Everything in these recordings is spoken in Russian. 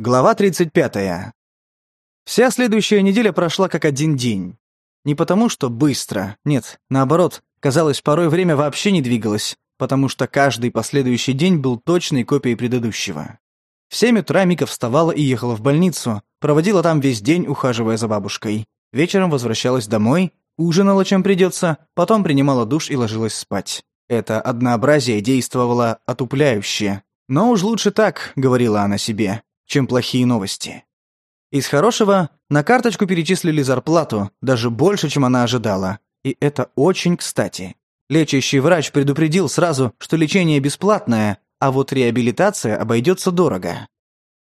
Глава 35. Вся следующая неделя прошла как один день. Не потому, что быстро, нет, наоборот, казалось, порой время вообще не двигалось, потому что каждый последующий день был точной копией предыдущего. В семь утра Мика вставала и ехала в больницу, проводила там весь день, ухаживая за бабушкой. Вечером возвращалась домой, ужинала, чем придется, потом принимала душ и ложилась спать. Это однообразие действовало отупляюще. «Но уж лучше так», — говорила она себе, чем плохие новости. Из хорошего на карточку перечислили зарплату, даже больше, чем она ожидала. И это очень кстати. Лечащий врач предупредил сразу, что лечение бесплатное, а вот реабилитация обойдется дорого.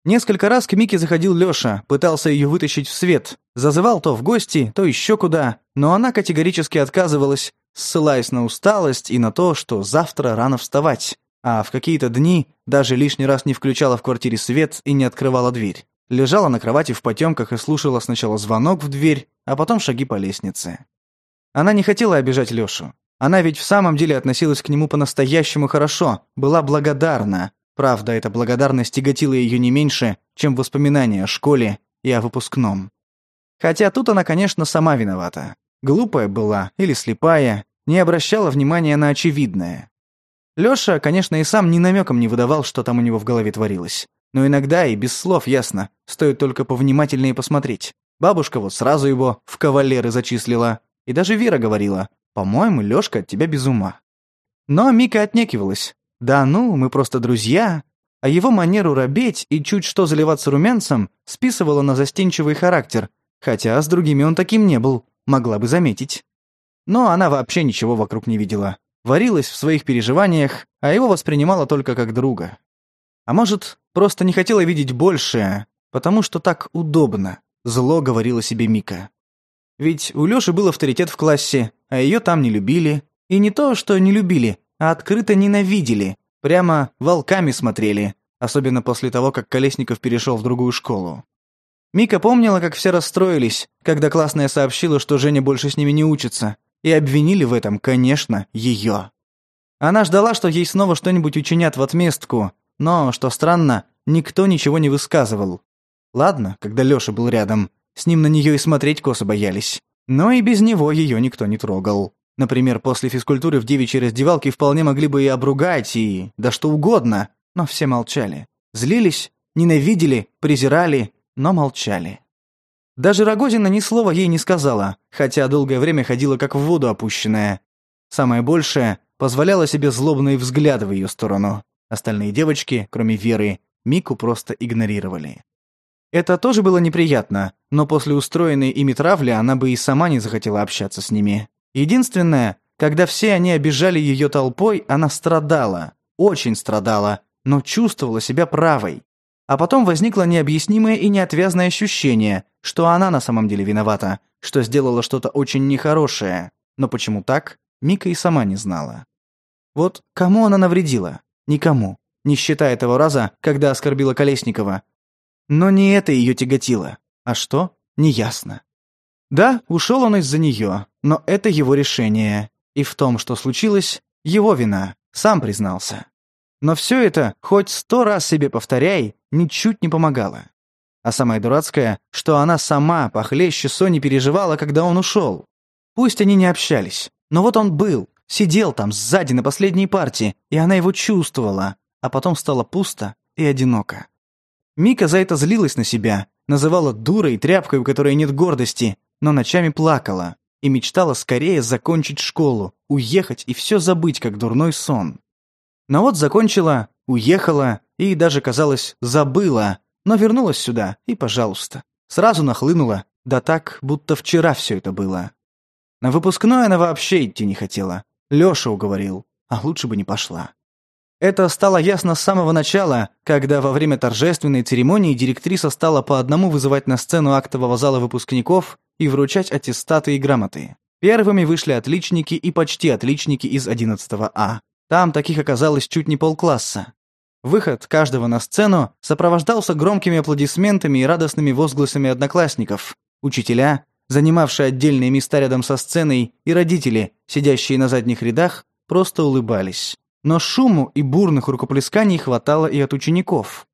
Несколько раз к Мике заходил Лёша, пытался ее вытащить в свет, зазывал то в гости, то еще куда, но она категорически отказывалась, ссылаясь на усталость и на то, что завтра рано вставать, а в какие-то дни даже лишний раз не включала в квартире свет и не открывала дверь. Лежала на кровати в потемках и слушала сначала звонок в дверь, а потом шаги по лестнице. Она не хотела обижать Лешу. Она ведь в самом деле относилась к нему по-настоящему хорошо, была благодарна. Правда, эта благодарность тяготила ее не меньше, чем воспоминания о школе и о выпускном. Хотя тут она, конечно, сама виновата. Глупая была или слепая, не обращала внимания на очевидное. Лёша, конечно, и сам ни намеком не выдавал, что там у него в голове творилось. Но иногда и без слов ясно, стоит только повнимательнее посмотреть. Бабушка вот сразу его в кавалеры зачислила. И даже Вера говорила, «По-моему, Лёшка от тебя без ума». Но Мика отнекивалась. «Да ну, мы просто друзья». А его манеру робеть и чуть что заливаться румянцем списывала на застенчивый характер, хотя с другими он таким не был, могла бы заметить. Но она вообще ничего вокруг не видела варилась в своих переживаниях, а его воспринимала только как друга. А может, просто не хотела видеть большее, потому что так удобно, зло говорила себе Мика. Ведь у Лёши был авторитет в классе, а её там не любили. И не то, что не любили, а открыто ненавидели, прямо волками смотрели, особенно после того, как Колесников перешёл в другую школу. Мика помнила, как все расстроились, когда классная сообщила, что Женя больше с ними не учится, и обвинили в этом, конечно, ее. Она ждала, что ей снова что-нибудь учинят в отместку, но, что странно, никто ничего не высказывал. Ладно, когда Лёша был рядом, с ним на нее и смотреть косо боялись. Но и без него ее никто не трогал. Например, после физкультуры в девичьей раздевалке вполне могли бы и обругать, и да что угодно, но все молчали. Злились, ненавидели, презирали, но молчали. Даже Рогозина ни слова ей не сказала, хотя долгое время ходила как в воду опущенная. Самое большее позволяла себе злобный взгляд в ее сторону. Остальные девочки, кроме Веры, Мику просто игнорировали. Это тоже было неприятно, но после устроенной ими травли она бы и сама не захотела общаться с ними. Единственное, когда все они обижали ее толпой, она страдала, очень страдала, но чувствовала себя правой. А потом возникло необъяснимое и неотвязное ощущение, что она на самом деле виновата, что сделала что-то очень нехорошее. Но почему так, Мика и сама не знала. Вот кому она навредила? Никому. Не считая того раза, когда оскорбила Колесникова. Но не это ее тяготило. А что? Неясно. Да, ушел он из-за нее, но это его решение. И в том, что случилось, его вина, сам признался. Но все это хоть сто раз себе повторяй, ничуть не помогало. А самое дурацкое, что она сама похлеще Сони переживала, когда он ушел. Пусть они не общались, но вот он был, сидел там сзади на последней партии, и она его чувствовала, а потом стало пусто и одиноко. Мика за это злилась на себя, называла дурой, тряпкой, у которой нет гордости, но ночами плакала и мечтала скорее закончить школу, уехать и все забыть, как дурной сон. Но вот закончила, уехала, и даже, казалось, забыла, но вернулась сюда, и пожалуйста. Сразу нахлынула, да так, будто вчера все это было. На выпускной она вообще идти не хотела. Леша уговорил, а лучше бы не пошла. Это стало ясно с самого начала, когда во время торжественной церемонии директриса стала по одному вызывать на сцену актового зала выпускников и вручать аттестаты и грамоты. Первыми вышли отличники и почти отличники из 11 А. Там таких оказалось чуть не полкласса. Выход каждого на сцену сопровождался громкими аплодисментами и радостными возгласами одноклассников, учителя, занимавшие отдельные места рядом со сценой, и родители, сидящие на задних рядах, просто улыбались. Но шуму и бурных рукоплесканий хватало и от учеников.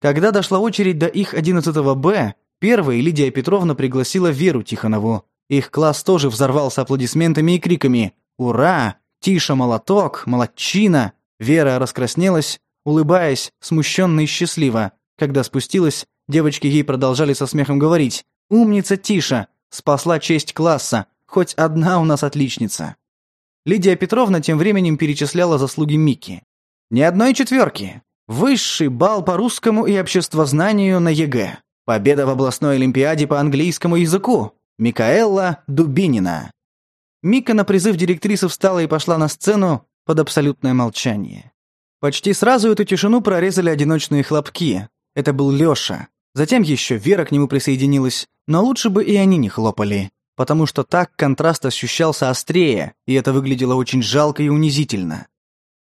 Когда дошла очередь до их 11 Б, первой Лидия Петровна пригласила Веру Тихонову. Их класс тоже взорвался аплодисментами и криками «Ура!», «Тише, молоток!», «Молодчина!». Вера раскраснелась, улыбаясь, смущенно и счастливо. Когда спустилась, девочки ей продолжали со смехом говорить. «Умница Тиша! Спасла честь класса! Хоть одна у нас отличница!» Лидия Петровна тем временем перечисляла заслуги Мики. «Ни одной четверки! Высший балл по русскому и обществознанию на ЕГЭ! Победа в областной олимпиаде по английскому языку! Микаэлла Дубинина!» Мика на призыв директрисы встала и пошла на сцену под абсолютное молчание. Почти сразу эту тишину прорезали одиночные хлопки. Это был Лёша. Затем ещё Вера к нему присоединилась, но лучше бы и они не хлопали, потому что так контраст ощущался острее, и это выглядело очень жалко и унизительно.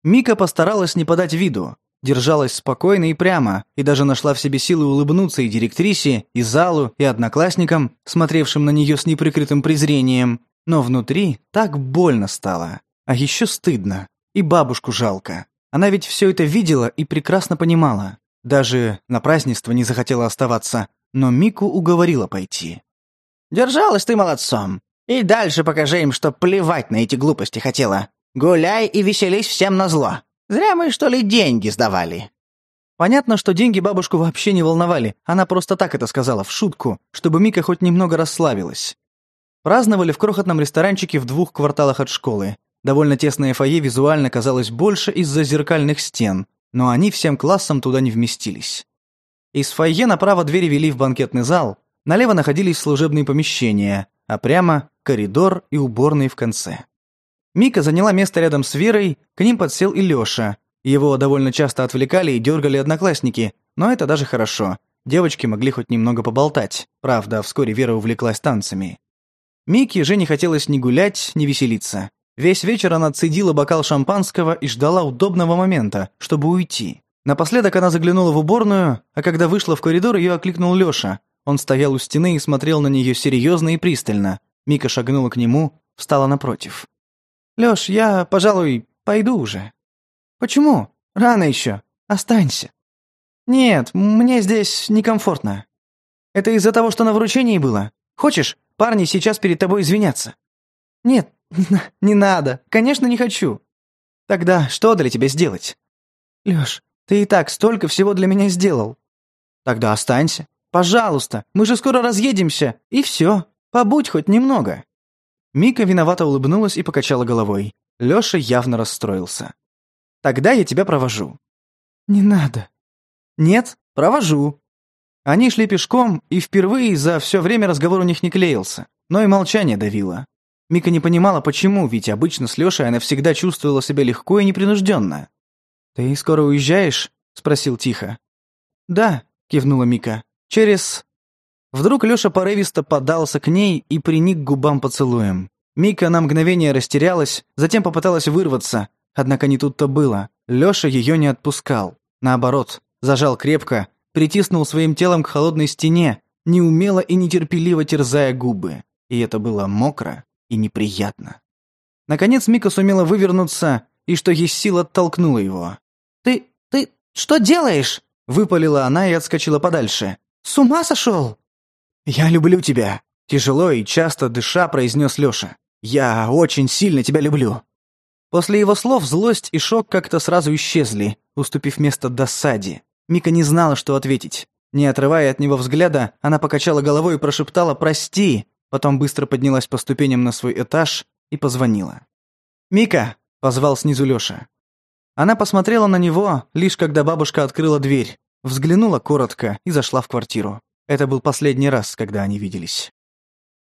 Мика постаралась не подать виду, держалась спокойно и прямо, и даже нашла в себе силы улыбнуться и директрисе, и залу, и одноклассникам, смотревшим на неё с неприкрытым презрением, но внутри так больно стало, а ещё стыдно, и бабушку жалко. Она ведь все это видела и прекрасно понимала. Даже на празднество не захотела оставаться, но Мику уговорила пойти. «Держалась ты молодцом. И дальше покажи им, что плевать на эти глупости хотела. Гуляй и веселись всем назло. Зря мы, что ли, деньги сдавали». Понятно, что деньги бабушку вообще не волновали. Она просто так это сказала, в шутку, чтобы Мика хоть немного расслабилась. Праздновали в крохотном ресторанчике в двух кварталах от школы. Довольно тесное фойе визуально казалось больше из-за зеркальных стен, но они всем классом туда не вместились. Из фойе направо двери вели в банкетный зал, налево находились служебные помещения, а прямо – коридор и уборные в конце. Мика заняла место рядом с Верой, к ним подсел и Лёша. Его довольно часто отвлекали и дергали одноклассники, но это даже хорошо. Девочки могли хоть немного поболтать. Правда, вскоре Вера увлеклась танцами. Мике же не хотелось ни гулять, ни веселиться. Весь вечер она цедила бокал шампанского и ждала удобного момента, чтобы уйти. Напоследок она заглянула в уборную, а когда вышла в коридор, ее окликнул Лёша. Он стоял у стены и смотрел на нее серьезно и пристально. Мика шагнула к нему, встала напротив. «Лёш, я, пожалуй, пойду уже». «Почему? Рано еще. Останься». «Нет, мне здесь некомфортно». «Это из-за того, что на вручении было? Хочешь, парни сейчас перед тобой извинятся?» «Нет, «Не надо. Конечно, не хочу. Тогда что для тебя сделать?» «Лёш, ты и так столько всего для меня сделал». «Тогда останься. Пожалуйста, мы же скоро разъедемся. И всё. Побудь хоть немного». Мика виновато улыбнулась и покачала головой. Лёша явно расстроился. «Тогда я тебя провожу». «Не надо». «Нет, провожу». Они шли пешком, и впервые за все время разговор у них не клеился, но и молчание давило. Мика не понимала, почему, ведь обычно с Лешей она всегда чувствовала себя легко и непринужденно. «Ты скоро уезжаешь?» – спросил тихо. «Да», – кивнула Мика. «Через...» Вдруг Лёша порывисто подался к ней и приник к губам поцелуем. Мика на мгновение растерялась, затем попыталась вырваться, однако не тут-то было. Лёша её не отпускал. Наоборот, зажал крепко, притиснул своим телом к холодной стене, неумело и нетерпеливо терзая губы. И это было мокро и неприятно. Наконец Мика сумела вывернуться и, что есть сил, оттолкнула его. «Ты... ты... что делаешь?» — выпалила она и отскочила подальше. «С ума сошел?» «Я люблю тебя!» — тяжело и часто дыша произнес Леша. «Я очень сильно тебя люблю!» После его слов злость и шок как-то сразу исчезли, уступив место досаде. Мика не знала, что ответить. Не отрывая от него взгляда, она покачала головой и прошептала «Прости!» Потом быстро поднялась по ступеням на свой этаж и позвонила. «Мика!» – позвал снизу Лёша. Она посмотрела на него, лишь когда бабушка открыла дверь, взглянула коротко и зашла в квартиру. Это был последний раз, когда они виделись.